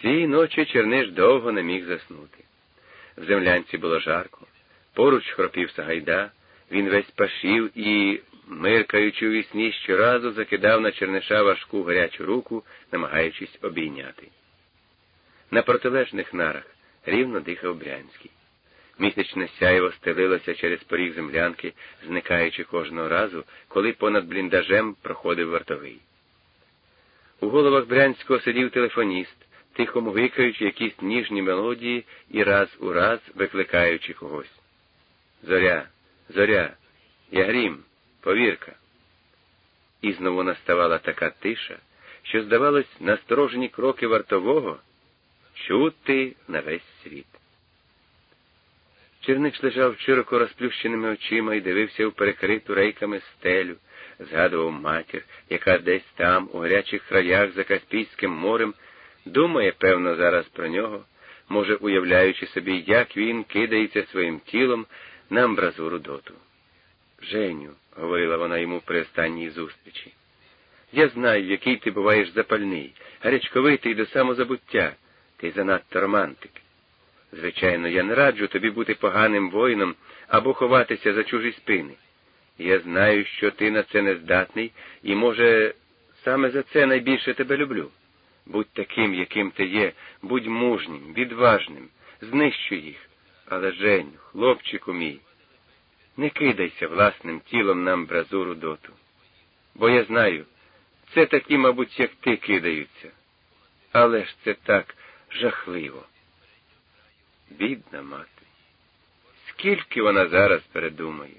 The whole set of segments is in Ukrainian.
Цієї ночі Черниш довго не міг заснути. В землянці було жарко, поруч хропів Сагайда, він весь пашів і, миркаючи у вісні, щоразу закидав на Черниша важку гарячу руку, намагаючись обійняти. На протилежних нарах рівно дихав Брянський. Місячне сяйво стелилося через поріг землянки, зникаючи кожного разу, коли понад бліндажем проходив вартовий. У головах Брянського сидів телефоніст, тихо мугикаючи якісь ніжні мелодії і раз у раз викликаючи когось. Зоря, зоря, я грім, повірка. І знову наставала така тиша, що, здавалось, насторожені кроки вартового чути на весь світ. Чернич лежав широко розплющеними очима і дивився в перекриту рейками стелю, згадував матір, яка десь там, у гарячих краях за Каспійським морем, думає, певно, зараз про нього, може, уявляючи собі, як він кидається своїм тілом на амбразуру доту. Женю, говорила вона йому при останній зустрічі, я знаю, який ти буваєш запальний, гарячковитий до самозабуття, ти занадто романтик. Звичайно, я не раджу тобі бути поганим воїном або ховатися за чужі спини. Я знаю, що ти на це не здатний, і, може, саме за це найбільше тебе люблю. Будь таким, яким ти є, будь мужнім, відважним, знищуй їх. Але, Женю, хлопчику мій, не кидайся власним тілом на амбразуру доту. Бо я знаю, це такі, мабуть, як ти кидаються. Але ж це так жахливо. Бідна мати. Скільки вона зараз передумає?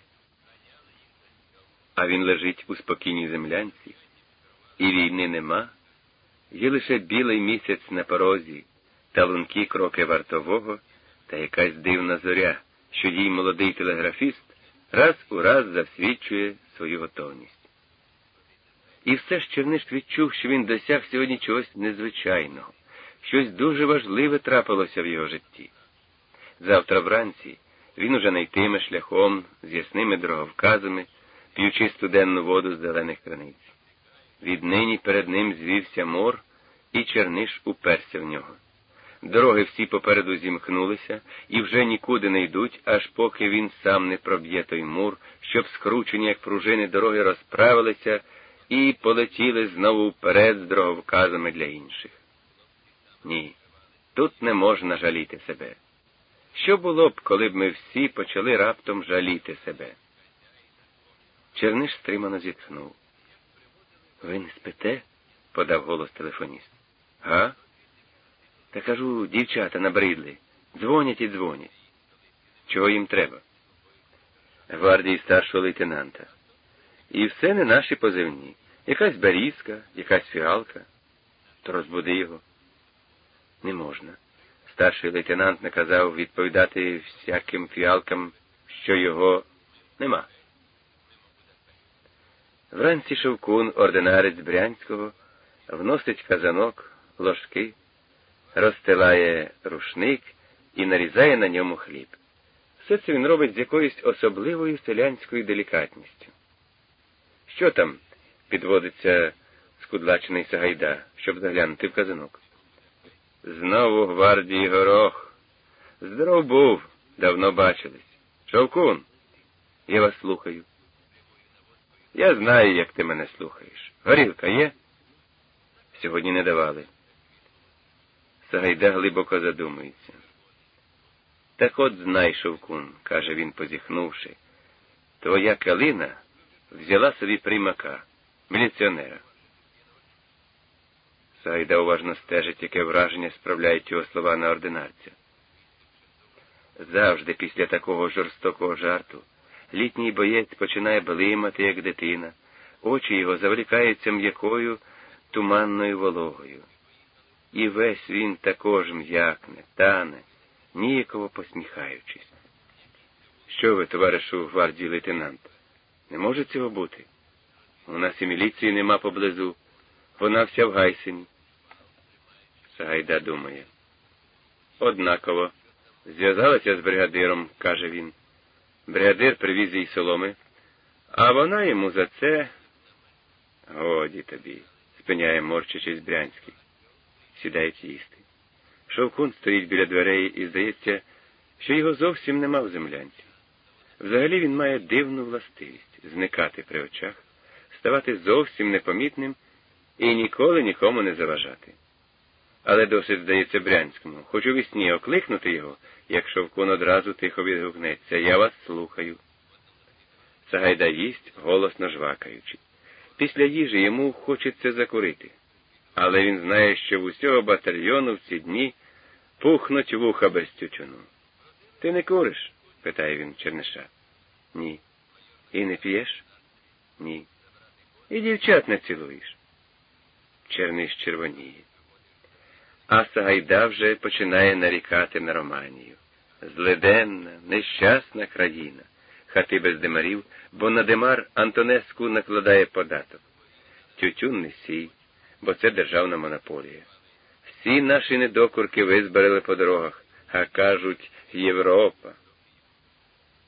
А він лежить у спокійній землянці, і війни нема, є лише білий місяць на порозі, та лункі кроки вартового та якась дивна зоря, що їй молодий телеграфіст раз у раз засвідчує свою готовність. І все ж Черниш відчув, що він досяг сьогодні чогось незвичайного, щось дуже важливе трапилося в його житті. Завтра вранці він уже не йтиме шляхом з ясними дороговказами, п'ючи студенну воду з зелених краниць. Віднині перед ним звівся мор, і Черниш уперся в нього. Дороги всі попереду зімкнулися і вже нікуди не йдуть, аж поки він сам не проб'є той мур, щоб скручені, як пружини дороги, розправилися і полетіли знову вперед з дороговказами для інших. Ні, тут не можна жаліти себе. Що було б, коли б ми всі почали раптом жаліти себе? Черниш стримано зітхнув. Ви не спите? подав голос телефоніст. Га? Та кажу, дівчата набридли. Дзвонять і дзвонять. Чого їм треба? Гвардії старшого лейтенанта. І все не наші позивні. Якась берізка, якась фіалка. То розбуди його. Не можна. Старший лейтенант наказав відповідати всяким фіалкам, що його нема. Вранці Шевкун, ординарець Брянського, вносить казанок, ложки, розстилає рушник і нарізає на ньому хліб. Все це він робить з якоюсь особливою селянською делікатністю. Що там? підводиться скудлачений Сагайда, щоб заглянути в казанок. Знову гвардії горох. Здоров був, давно бачились. Шовкун, я вас слухаю. Я знаю, як ти мене слухаєш. Горілка є? Сьогодні не давали. Сагайда глибоко задумується. Так от знай, Шовкун, каже він, позіхнувши, твоя калина взяла собі примака, міліціонера. Сайда уважно стежить, яке враження справляють його слова на ординарця. Завжди після такого жорстокого жарту літній боєць починає блимати, як дитина, очі його завлікаються м'якою туманною вологою. І весь він також м'якне, тане, ніяково посміхаючись. Що ви, товаришу гвардії лейтенант? Не може цього бути? У нас і міліції нема поблизу. Вона вся в Гайсині. Сагайда думає. Однаково. Зв'язалася з бригадиром, каже він. Бригадир привіз їй соломи, а вона йому за це. Годі тобі, спиняє морчачись Брянський. Сідають їсти. Шовкун стоїть біля дверей і здається, що його зовсім нема в землянці. Взагалі він має дивну властивість зникати при очах, ставати зовсім непомітним і ніколи нікому не заважати. Але досить, здається, Брянському, хоч у вісні окликнути його, як Шовкун одразу тихо відгукнеться, я вас слухаю. Сагайда їсть, голосно жвакаючи. Після їжі йому хочеться закурити, але він знає, що в усього батальйону в ці дні пухнуть вуха без тютюну. Ти не куриш? питає він Черниша. Ні. І не п'єш? Ні. І дівчат не цілуєш. Черниш червоніє. А Сагайда вже починає нарікати на Романію. Зледенна, нещасна країна, хати без димарів, бо на димар Антонеску накладає податок. Тютюн не сій, бо це державна монополія. Всі наші недокурки визберили по дорогах, а кажуть Європа.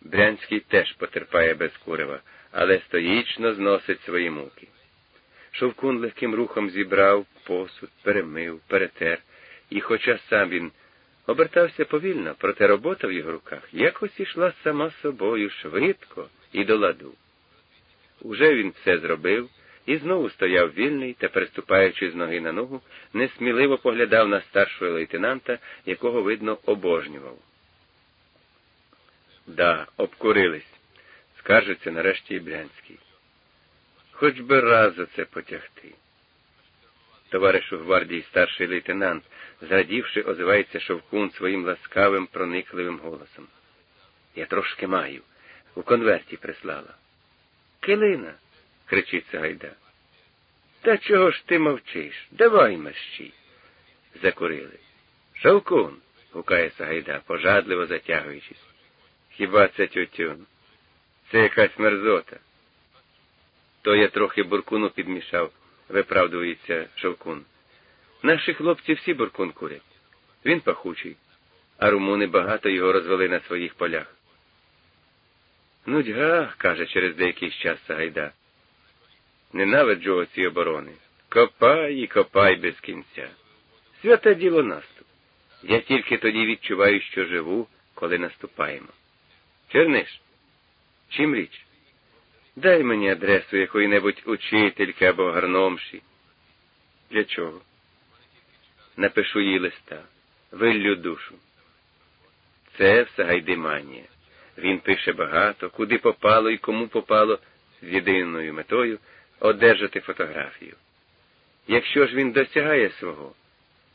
Брянський теж потерпає без курева, але стоїчно зносить свої муки. Шовкун легким рухом зібрав посуд, перемив, перетер, і, хоча сам він обертався повільно, проте робота в його руках якось ішла сама собою швидко і до ладу. Уже він все зробив і знову стояв вільний та, переступаючи з ноги на ногу, несміливо поглядав на старшого лейтенанта, якого, видно, обожнював. Да, обкурились, скаржиться нарешті і Брянський. Хоч би раз за це потягти. Товариш у гвардії старший лейтенант, зрадівши, озивається Шовкун своїм ласкавим, проникливим голосом. Я трошки маю. У конверті прислала. Килина. кричить Сагайда. Та чого ж ти мовчиш? Давай мерщій. Закурили. Шовкун. гукає Сагайда, пожадливо затягуючись. Хіба це тютюн? Це якась мерзота. То я трохи буркуну підмішав, виправдується Шовкун. Наші хлопці всі буркун курять. Він пахучий, а румуни багато його розвели на своїх полях. Нудьга, каже через деякий час Сагайда. Ненавиджу оці оборони. Копай і копай без кінця. Святе діло наступ. Я тільки тоді відчуваю, що живу, коли наступаємо. Черниш, чим річ? Дай мені адресу якої-небудь учительки або гарномші. Для чого? Напишу їй листа, виллю душу. Це все гайдиманія. Він пише багато, куди попало і кому попало, з єдиною метою одержати фотографію. Якщо ж він досягає свого,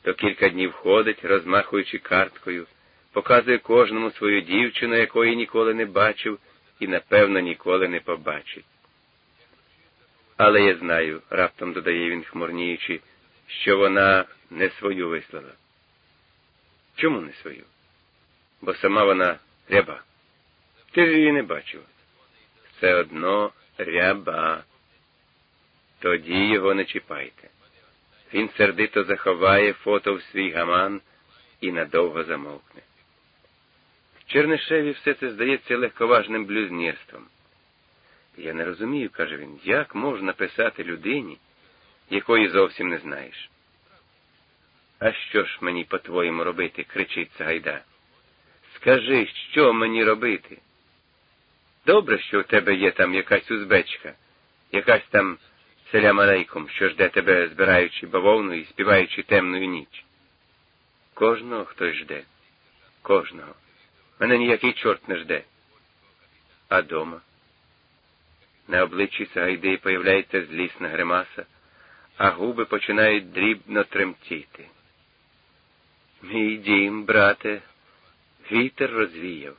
то кілька днів ходить, розмахуючи карткою, показує кожному свою дівчину, якої ніколи не бачив і, напевно, ніколи не побачить. Але я знаю, раптом додає він, хмурніючи, що вона не свою вислала. Чому не свою? Бо сама вона ряба. Ти ж її не бачив. Все одно ряба. Тоді його не чіпайте. Він сердито заховає фото в свій гаман і надовго замовкне. Чернишеві все це здається легковажним блюзнірством. Я не розумію, каже він, як можна писати людині, якої зовсім не знаєш. А що ж мені, по-твоєму, робити? кричить Сагайда. Скажи, що мені робити? Добре, що у тебе є там якась узбечка, якась там селям алейкум, що жде тебе, збираючи бавовну і співаючи темну ніч. Кожного хтось жде, кожного. Мене ніякий чорт не жде. А дома? На обличчі Сагайди появляється злісна гримаса, а губи починають дрібно тремтіти. Мій дім, брате, вітер розвіяв.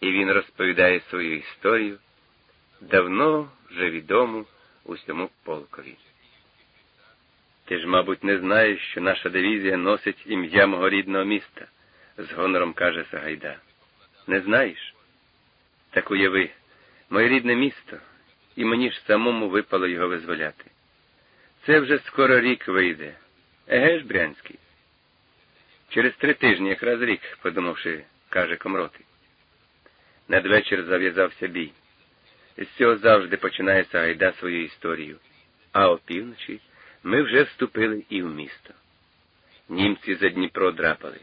І він розповідає свою історію, давно вже відому усьому полкові. Ти ж, мабуть, не знаєш, що наша дивізія носить ім'я мого рідного міста, з гонором каже Сагайда. Не знаєш? Так уяви, моє рідне місто, і мені ж самому випало його визволяти. Це вже скоро рік вийде. Еге ж, Брянський? Через три тижні, якраз рік, подумавши, каже Комроти. Надвечір зав'язався бій. З цього завжди починає Сагайда свою історію. А опівночі ми вже вступили і в місто. Німці за Дніпро драпали.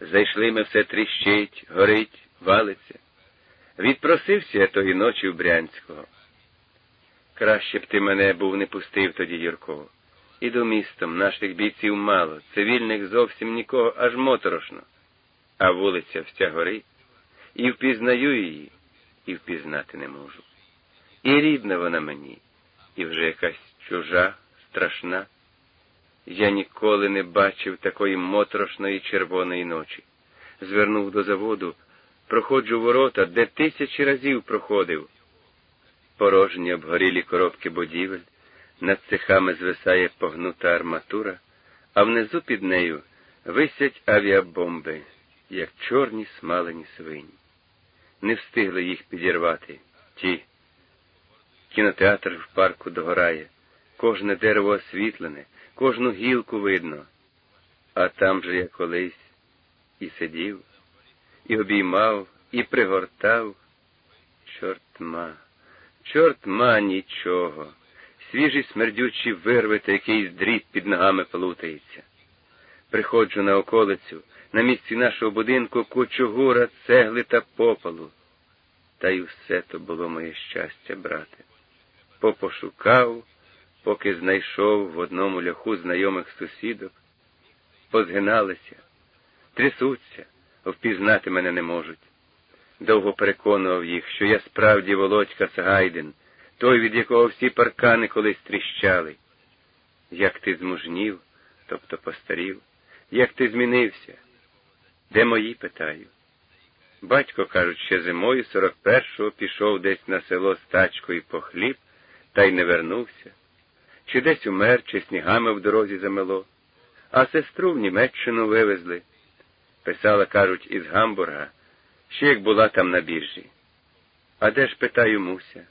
Зайшли ми все тріщить, горить, валиться. Відпросився я тої ночі в Брянського. Краще б ти мене був не пустив тоді, Юрко. Іду містом, наших бійців мало, цивільних зовсім нікого, аж моторошно. А вулиця вся горить, і впізнаю її, і впізнати не можу. І рідна вона мені, і вже якась чужа, страшна. Я ніколи не бачив такої моторошної червоної ночі. Звернув до заводу, проходжу ворота, де тисячі разів проходив. Порожні обгорілі коробки будівель, над цехами звисає погнута арматура, а внизу під нею висять авіабомби, як чорні смалені свині. Не встигли їх підірвати. Ті. Кінотеатр в парку догорає, кожне дерево освітлене, кожну гілку видно. А там же я колись і сидів, і обіймав, і пригортав. Чортма, чортма нічого. Свіжі смердючі вирви та якийсь дріт під ногами плутається. Приходжу на околицю, на місці нашого будинку кучугура, цегли та попалу. Та й все то було моє щастя, брате. Попошукав, поки знайшов в одному ляху знайомих сусідок, позгиналися, трясуться, впізнати мене не можуть. Довго переконував їх, що я справді Володька Сагайдин, той, від якого всі паркани колись тріщали. Як ти змужнів, тобто постарів, як ти змінився? Де мої, питаю? Батько, кажуть, ще зимою 41-го пішов десь на село з тачкою по хліб, та й не вернувся. Чи десь умер, чи снігами в дорозі замело, а сестру в Німеччину вивезли. Писала, кажуть, із Гамбурга, ще як була там на біржі. А де ж питаю Муся?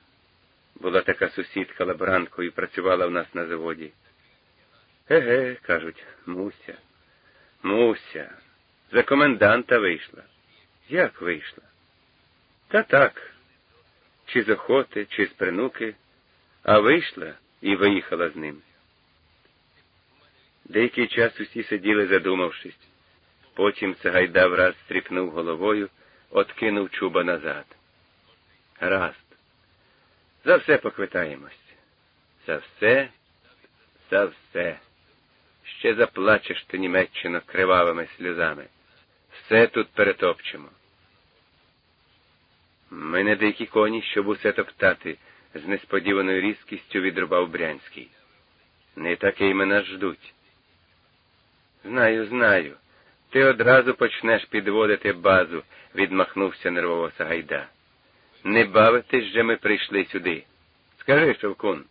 Була така сусідка лаборанткою, працювала в нас на заводі. Еге, кажуть, Муся, Муся, за коменданта вийшла. Як вийшла? Та так, чи з охоти, чи з принуки, а вийшла і виїхала з ним. Деякий час усі сиділи, задумавшись. Потім Цагайда враз стріпнув головою, откинув чуба назад. Гаразд. За все поквитаємось. За все, за все. Ще заплачеш ти Німеччино кривавими сльозами. Все тут перетопчемо. Ми не дикі коні, щоб усе топтати, з несподіваною різкістю відрубав Брянський. Не таке й мене ждуть. Знаю, знаю. Ти одразу почнеш підводити базу, відмахнувся нервово Сагайда. Не бавитись же ми прийшли сюди. Скажи, Шовкун.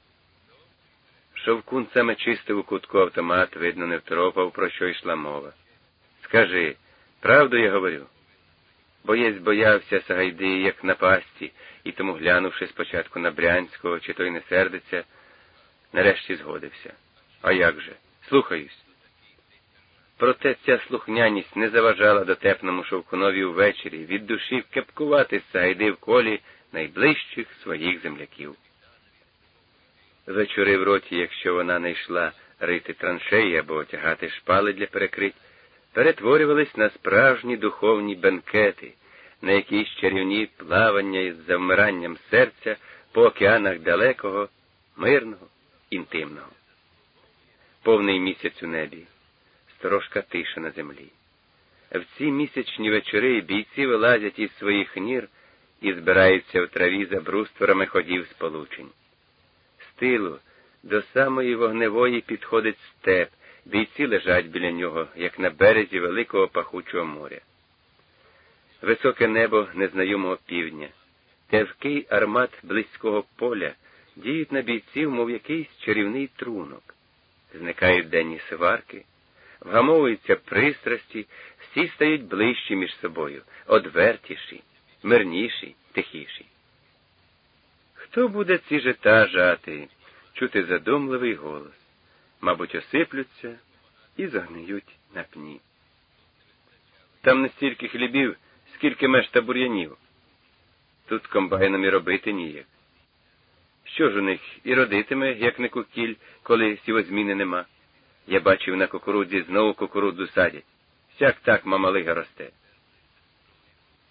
Шовкун саме чистив у кутку автомат, видно, не втропав, про що йшла мова. Скажи, правду я говорю? Боєць боявся Сагайди, як на пасті, і тому, глянувши спочатку на Брянського, чи той не сердиться, нарешті згодився. А як же? Слухаюсь. Проте ця слухняність не заважала дотепному Шовкунові ввечері від душі кепкувати Сагайди в колі найближчих своїх земляків. Вечори в роті, якщо вона не йшла рити траншеї або тягати шпали для перекрить, перетворювались на справжні духовні бенкети, на якісь чарівні плавання із завмиранням серця по океанах далекого, мирного, інтимного. Повний місяць у небі, сторожка тиша на землі. В ці місячні вечори бійці вилазять із своїх нір і збираються в траві за брустворами ходів сполучень. З тилу до самої вогневої підходить степ, бійці лежать біля нього, як на березі великого пахучого моря. Високе небо незнайомого півдня, тевкий армат близького поля діють на бійців, мов якийсь чарівний трунок. Зникають денні сварки, вгамовуються пристрасті, всі стають ближчі між собою, одвертіші, мирніші, тихіші. Хто буде ці жита жати, чути задумливий голос? Мабуть, осиплються і загниють на пні. Там не стільки хлібів, скільки меж та бур'янів. Тут комбайном і робити ніяк. Що ж у них і родитиме, як не кукіль, коли сівозміни нема? Я бачив на кукурудзі знову кукурудзу садять. Сяк так мамалига росте.